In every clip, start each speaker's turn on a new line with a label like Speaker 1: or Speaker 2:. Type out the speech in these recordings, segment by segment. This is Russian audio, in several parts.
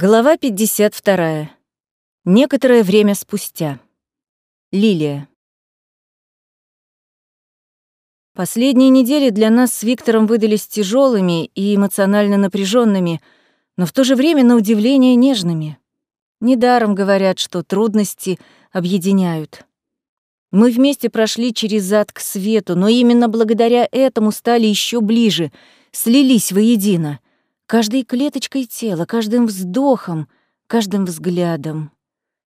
Speaker 1: Глава 52. Некоторое время спустя. Лилия. Последние недели для нас с Виктором выдались тяжелыми и эмоционально напряженными, но в то же время, на удивление, нежными. Недаром говорят, что трудности объединяют. Мы вместе прошли через ад к свету, но именно благодаря этому стали еще ближе, слились воедино — Каждой клеточкой тела, каждым вздохом, каждым взглядом.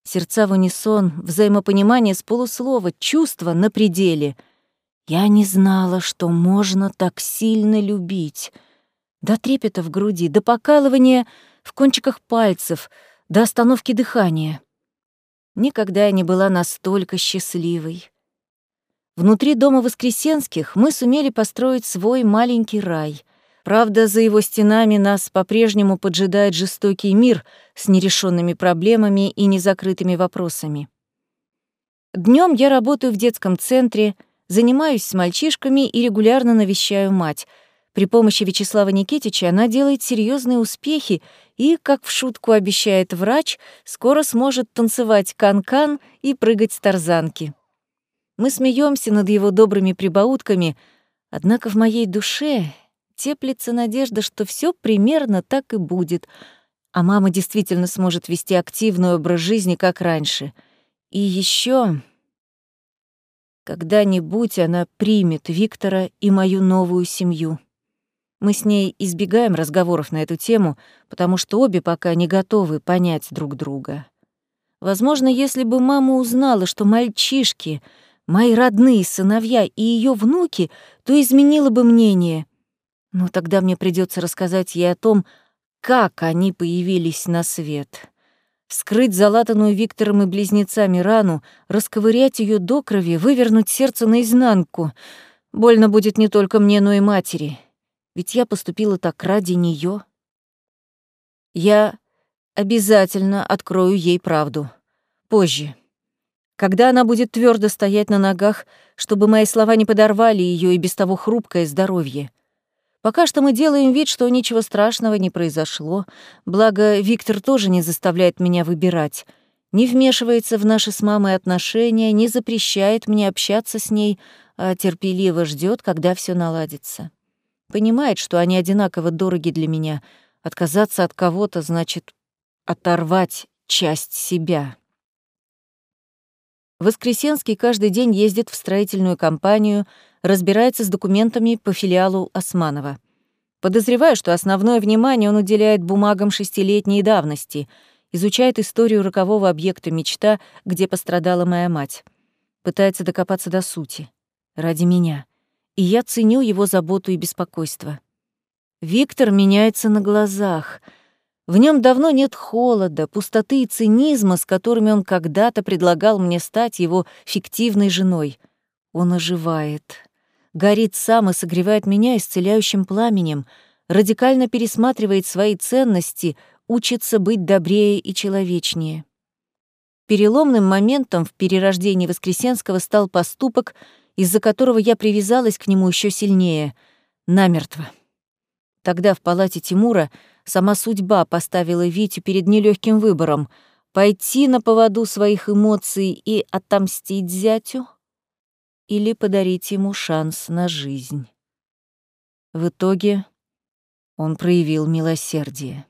Speaker 1: Сердца в унисон, взаимопонимание с полуслова, чувства на пределе. Я не знала, что можно так сильно любить. До трепета в груди, до покалывания в кончиках пальцев, до остановки дыхания. Никогда я не была настолько счастливой. Внутри дома Воскресенских мы сумели построить свой маленький рай — Правда, за его стенами нас по-прежнему поджидает жестокий мир с нерешенными проблемами и незакрытыми вопросами. Днем я работаю в детском центре, занимаюсь с мальчишками и регулярно навещаю мать. При помощи Вячеслава Никитича она делает серьезные успехи и, как в шутку обещает врач, скоро сможет танцевать кан-кан и прыгать с тарзанки. Мы смеемся над его добрыми прибаутками, однако в моей душе теплится надежда, что все примерно так и будет, а мама действительно сможет вести активный образ жизни, как раньше. И еще когда-нибудь она примет Виктора и мою новую семью. Мы с ней избегаем разговоров на эту тему, потому что обе пока не готовы понять друг друга. Возможно, если бы мама узнала, что мальчишки — мои родные сыновья и ее внуки, то изменила бы мнение. Но тогда мне придется рассказать ей о том, как они появились на свет. Скрыть залатанную Виктором и близнецами рану, расковырять ее до крови, вывернуть сердце наизнанку. Больно будет не только мне, но и матери. Ведь я поступила так ради нее. Я обязательно открою ей правду. Позже. Когда она будет твердо стоять на ногах, чтобы мои слова не подорвали ее и без того хрупкое здоровье. Пока что мы делаем вид, что ничего страшного не произошло, благо Виктор тоже не заставляет меня выбирать, не вмешивается в наши с мамой отношения, не запрещает мне общаться с ней, а терпеливо ждет, когда все наладится. Понимает, что они одинаково дороги для меня. Отказаться от кого-то значит оторвать часть себя. Воскресенский каждый день ездит в строительную компанию — разбирается с документами по филиалу Османова. Подозреваю, что основное внимание он уделяет бумагам шестилетней давности, изучает историю рокового объекта «Мечта», где пострадала моя мать. Пытается докопаться до сути. Ради меня. И я ценю его заботу и беспокойство. Виктор меняется на глазах. В нем давно нет холода, пустоты и цинизма, с которыми он когда-то предлагал мне стать его фиктивной женой. Он оживает горит сам и согревает меня исцеляющим пламенем, радикально пересматривает свои ценности, учится быть добрее и человечнее. Переломным моментом в перерождении Воскресенского стал поступок, из-за которого я привязалась к нему еще сильнее, намертво. Тогда в палате Тимура сама судьба поставила Витю перед нелегким выбором — пойти на поводу своих эмоций и отомстить зятю — или подарить ему шанс на жизнь. В итоге он проявил милосердие.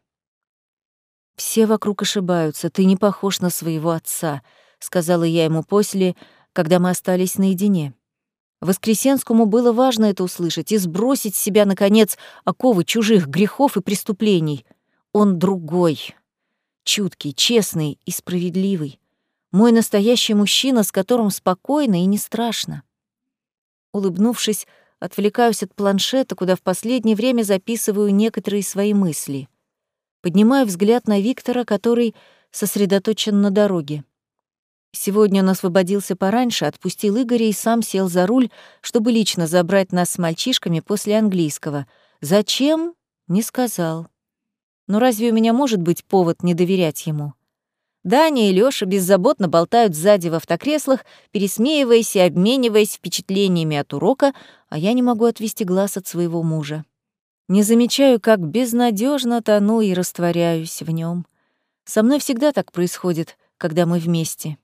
Speaker 1: «Все вокруг ошибаются, ты не похож на своего отца», — сказала я ему после, когда мы остались наедине. Воскресенскому было важно это услышать и сбросить с себя, наконец, оковы чужих грехов и преступлений. Он другой, чуткий, честный и справедливый. Мой настоящий мужчина, с которым спокойно и не страшно. Улыбнувшись, отвлекаюсь от планшета, куда в последнее время записываю некоторые свои мысли. Поднимаю взгляд на Виктора, который сосредоточен на дороге. Сегодня он освободился пораньше, отпустил Игоря и сам сел за руль, чтобы лично забрать нас с мальчишками после английского. Зачем? Не сказал. Но разве у меня может быть повод не доверять ему? Даня и Лёша беззаботно болтают сзади в автокреслах, пересмеиваясь и обмениваясь впечатлениями от урока, а я не могу отвести глаз от своего мужа. Не замечаю, как безнадежно тону и растворяюсь в нем. Со мной всегда так происходит, когда мы вместе.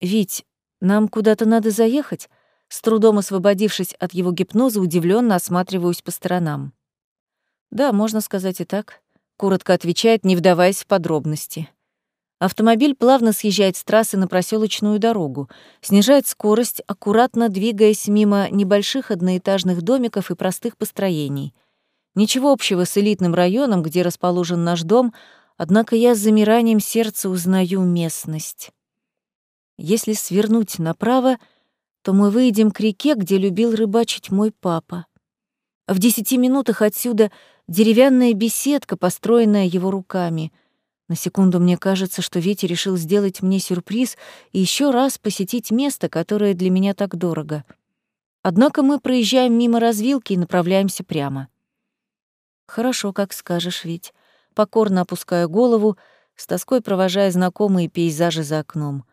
Speaker 1: Ведь нам куда-то надо заехать?» С трудом освободившись от его гипноза, удивленно осматриваюсь по сторонам. «Да, можно сказать и так», — коротко отвечает, не вдаваясь в подробности. Автомобиль плавно съезжает с трассы на проселочную дорогу, снижает скорость, аккуратно двигаясь мимо небольших одноэтажных домиков и простых построений. Ничего общего с элитным районом, где расположен наш дом, однако я с замиранием сердца узнаю местность. Если свернуть направо, то мы выйдем к реке, где любил рыбачить мой папа. В десяти минутах отсюда деревянная беседка, построенная его руками — на секунду мне кажется, что Витя решил сделать мне сюрприз и еще раз посетить место, которое для меня так дорого. Однако мы проезжаем мимо развилки и направляемся прямо. «Хорошо, как скажешь, Вить». Покорно опускаю голову, с тоской провожая знакомые пейзажи за окном.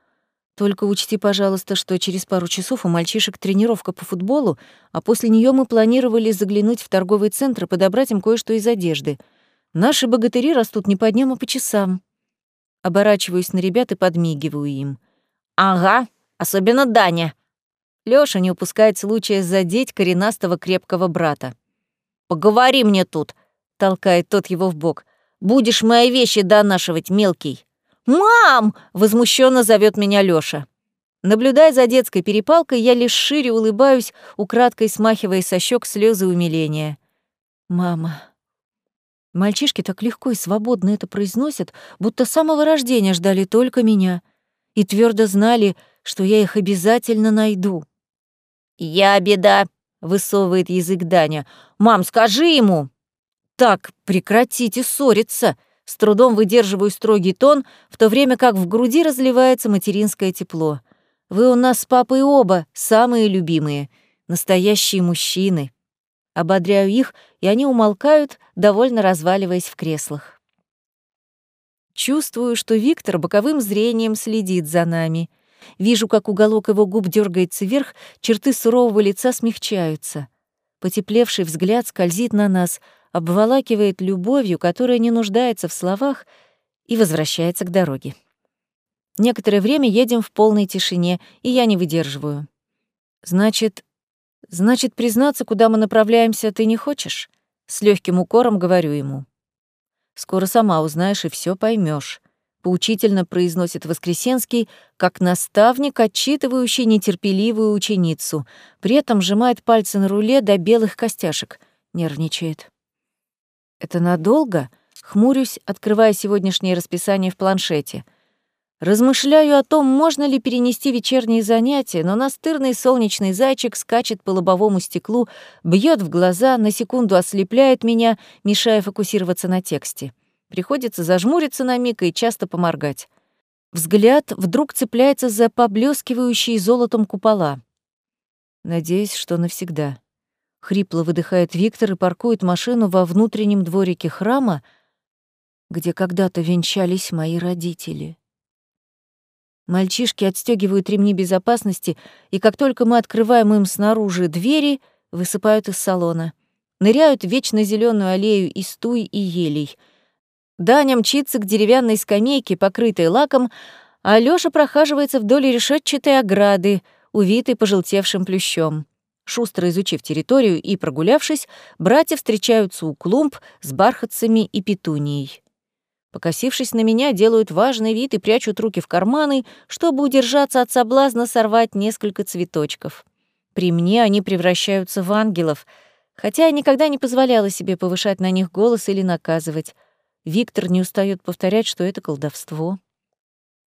Speaker 1: Только учти, пожалуйста, что через пару часов у мальчишек тренировка по футболу, а после нее мы планировали заглянуть в торговый центр и подобрать им кое-что из одежды — Наши богатыри растут не по дням, а по часам. Оборачиваюсь на ребят и подмигиваю им. «Ага, особенно Даня». Лёша не упускает случая задеть коренастого крепкого брата. «Поговори мне тут», — толкает тот его в бок. «Будешь мои вещи донашивать, мелкий». «Мам!» — возмущенно зовет меня Лёша. Наблюдая за детской перепалкой, я лишь шире улыбаюсь, украдкой смахивая со щек слезы умиления. «Мама, Мальчишки так легко и свободно это произносят, будто с самого рождения ждали только меня и твердо знали, что я их обязательно найду. «Я беда», — высовывает язык Даня. «Мам, скажи ему!» «Так, прекратите ссориться!» С трудом выдерживаю строгий тон, в то время как в груди разливается материнское тепло. «Вы у нас с папой оба самые любимые, настоящие мужчины». Ободряю их, и они умолкают, довольно разваливаясь в креслах. Чувствую, что Виктор боковым зрением следит за нами. Вижу, как уголок его губ дергается вверх, черты сурового лица смягчаются. Потеплевший взгляд скользит на нас, обволакивает любовью, которая не нуждается в словах, и возвращается к дороге. Некоторое время едем в полной тишине, и я не выдерживаю. Значит, Значит, признаться, куда мы направляемся, ты не хочешь? С легким укором говорю ему. Скоро сама узнаешь и все поймешь. Поучительно произносит Воскресенский, как наставник, отчитывающий нетерпеливую ученицу. При этом сжимает пальцы на руле до белых костяшек. Нервничает. «Это надолго?» Хмурюсь, открывая сегодняшнее расписание в планшете — Размышляю о том, можно ли перенести вечерние занятия, но настырный солнечный зайчик скачет по лобовому стеклу, бьет в глаза, на секунду ослепляет меня, мешая фокусироваться на тексте. Приходится зажмуриться на миг и часто поморгать. Взгляд вдруг цепляется за поблескивающие золотом купола. Надеюсь, что навсегда. Хрипло выдыхает Виктор и паркует машину во внутреннем дворике храма, где когда-то венчались мои родители. Мальчишки отстегивают ремни безопасности, и как только мы открываем им снаружи двери, высыпают из салона. Ныряют в вечно зеленую аллею из туй и елей. Даня мчится к деревянной скамейке, покрытой лаком, а Лёша прохаживается вдоль решетчатой ограды, увитой пожелтевшим плющом. Шустро изучив территорию и прогулявшись, братья встречаются у клумб с бархатцами и петунией. Покосившись на меня, делают важный вид и прячут руки в карманы, чтобы удержаться от соблазна сорвать несколько цветочков. При мне они превращаются в ангелов, хотя я никогда не позволяла себе повышать на них голос или наказывать. Виктор не устает повторять, что это колдовство.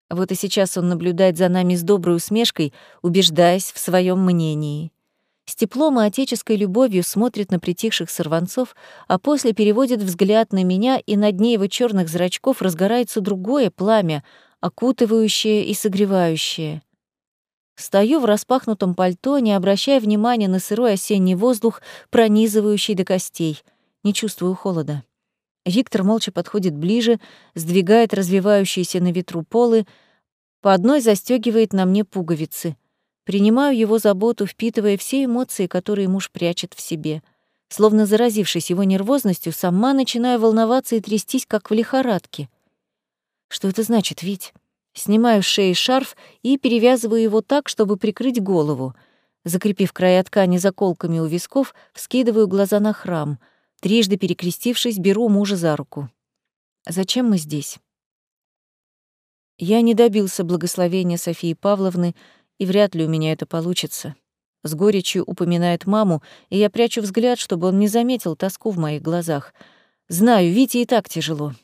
Speaker 1: Вот и сейчас он наблюдает за нами с доброй усмешкой, убеждаясь в своем мнении. С теплом и отеческой любовью смотрит на притихших сорванцов, а после переводит взгляд на меня, и на дне его черных зрачков разгорается другое пламя, окутывающее и согревающее. Стою в распахнутом пальто, не обращая внимания на сырой осенний воздух, пронизывающий до костей. Не чувствую холода. Виктор молча подходит ближе, сдвигает развивающиеся на ветру полы, по одной застегивает на мне пуговицы. Принимаю его заботу, впитывая все эмоции, которые муж прячет в себе. Словно заразившись его нервозностью, сама начинаю волноваться и трястись, как в лихорадке. Что это значит, Вить? Снимаю с шеи шарф и перевязываю его так, чтобы прикрыть голову. Закрепив края ткани заколками у висков, вскидываю глаза на храм. Трижды перекрестившись, беру мужа за руку. «Зачем мы здесь?» Я не добился благословения Софии Павловны, и вряд ли у меня это получится. С горечью упоминает маму, и я прячу взгляд, чтобы он не заметил тоску в моих глазах. Знаю, Вите и так тяжело.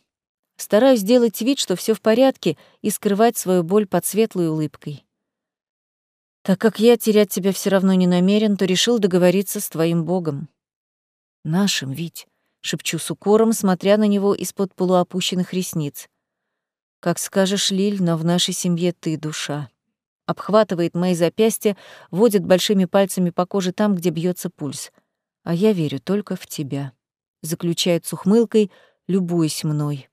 Speaker 1: Стараюсь сделать вид, что все в порядке, и скрывать свою боль под светлой улыбкой. Так как я терять тебя все равно не намерен, то решил договориться с твоим богом. Нашим, Вить, шепчу с укором, смотря на него из-под полуопущенных ресниц. Как скажешь, Лиль, но в нашей семье ты душа. Обхватывает мои запястья, водит большими пальцами по коже там, где бьется пульс. А я верю только в тебя. Заключает с ухмылкой, любуясь мной.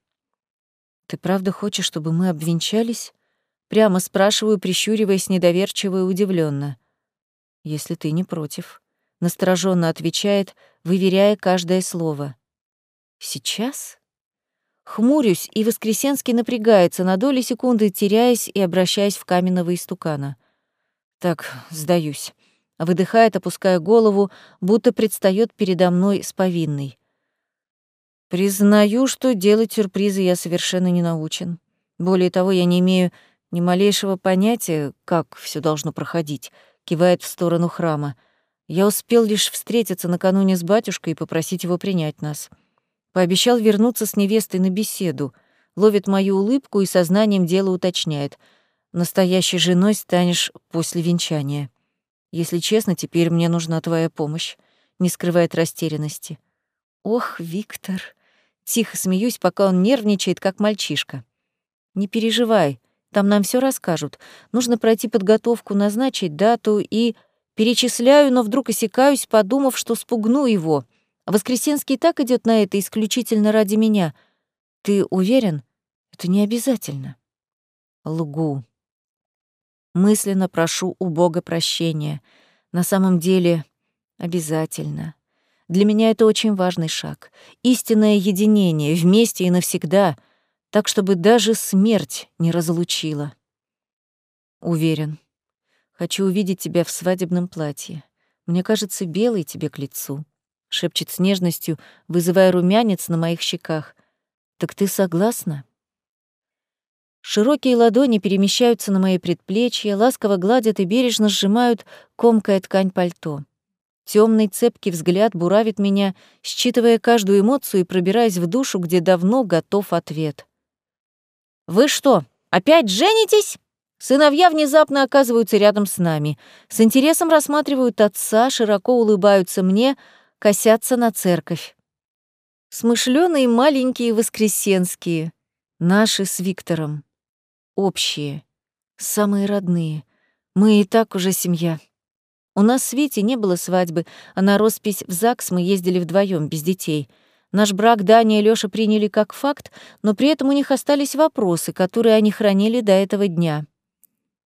Speaker 1: «Ты правда хочешь, чтобы мы обвенчались?» Прямо спрашиваю, прищуриваясь недоверчиво и удивленно. «Если ты не против», — настороженно отвечает, выверяя каждое слово. «Сейчас?» Хмурюсь, и Воскресенский напрягается на доли секунды, теряясь и обращаясь в каменного истукана. Так, сдаюсь. Выдыхает, опуская голову, будто предстает передо мной с повинной. Признаю, что делать сюрпризы я совершенно не научен. Более того, я не имею ни малейшего понятия, как все должно проходить, кивает в сторону храма. Я успел лишь встретиться накануне с батюшкой и попросить его принять нас. Пообещал вернуться с невестой на беседу, ловит мою улыбку и сознанием дела уточняет. Настоящей женой станешь после венчания. Если честно, теперь мне нужна твоя помощь, не скрывает растерянности. Ох, Виктор. Тихо смеюсь, пока он нервничает, как мальчишка. Не переживай, там нам все расскажут. Нужно пройти подготовку, назначить дату и... Перечисляю, но вдруг осекаюсь, подумав, что спугну его. Воскресенский так идет на это исключительно ради меня. Ты уверен? Это не обязательно. Лгу. Мысленно прошу у Бога прощения. На самом деле, обязательно. Для меня это очень важный шаг. Истинное единение, вместе и навсегда, так, чтобы даже смерть не разлучила. Уверен. Хочу увидеть тебя в свадебном платье. Мне кажется, белый тебе к лицу. Шепчет с нежностью, вызывая румянец на моих щеках. Так ты согласна? Широкие ладони перемещаются на мои предплечья, ласково гладят и бережно сжимают комкая ткань пальто. Темный цепкий взгляд буравит меня, считывая каждую эмоцию и пробираясь в душу, где давно готов ответ. «Вы что, опять женитесь?» Сыновья внезапно оказываются рядом с нами. С интересом рассматривают отца, широко улыбаются мне, косятся на церковь. Смышлёные маленькие воскресенские, наши с Виктором. Общие, самые родные. Мы и так уже семья. У нас с Витей не было свадьбы, а на роспись в ЗАГС мы ездили вдвоем без детей. Наш брак Даня и Лёша приняли как факт, но при этом у них остались вопросы, которые они хранили до этого дня.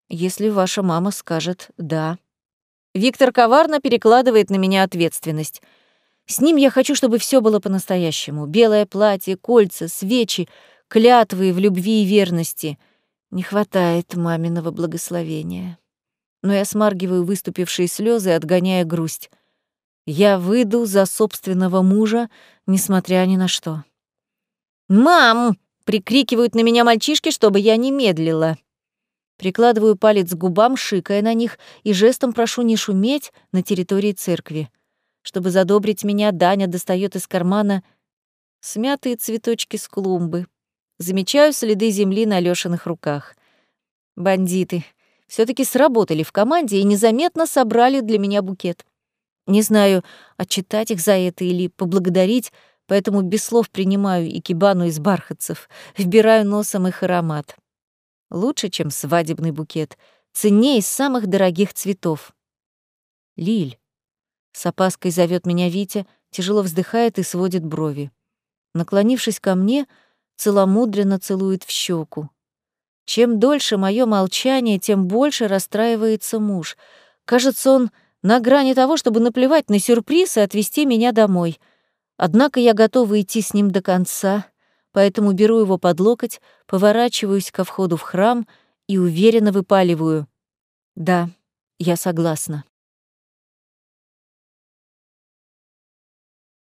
Speaker 1: Если ваша мама скажет «да». Виктор коварно перекладывает на меня ответственность. С ним я хочу, чтобы все было по-настоящему. Белое платье, кольца, свечи, клятвы в любви и верности. Не хватает маминого благословения но я смаргиваю выступившие слезы, отгоняя грусть. Я выйду за собственного мужа, несмотря ни на что. «Мам!» — прикрикивают на меня мальчишки, чтобы я не медлила. Прикладываю палец к губам, шикая на них, и жестом прошу не шуметь на территории церкви. Чтобы задобрить меня, Даня достает из кармана смятые цветочки с клумбы. Замечаю следы земли на Лёшиных руках. Бандиты, все таки сработали в команде и незаметно собрали для меня букет. Не знаю, отчитать их за это или поблагодарить, поэтому без слов принимаю икебану из бархатцев, вбираю носом их аромат. Лучше, чем свадебный букет, ценнее из самых дорогих цветов. Лиль. С опаской зовет меня Витя, тяжело вздыхает и сводит брови. Наклонившись ко мне, целомудренно целует в щеку. Чем дольше мое молчание, тем больше расстраивается муж. Кажется, он на грани того, чтобы наплевать на сюрприз и отвезти меня домой. Однако я готова идти с ним до конца, поэтому беру его под локоть, поворачиваюсь ко входу в храм и уверенно выпаливаю. Да, я согласна.